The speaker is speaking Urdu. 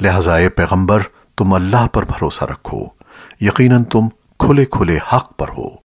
لہذا اے پیغمبر، تم اللہ پر بھروسہ رکھو، یقیناً تم کھلے کھلے حق پر ہو۔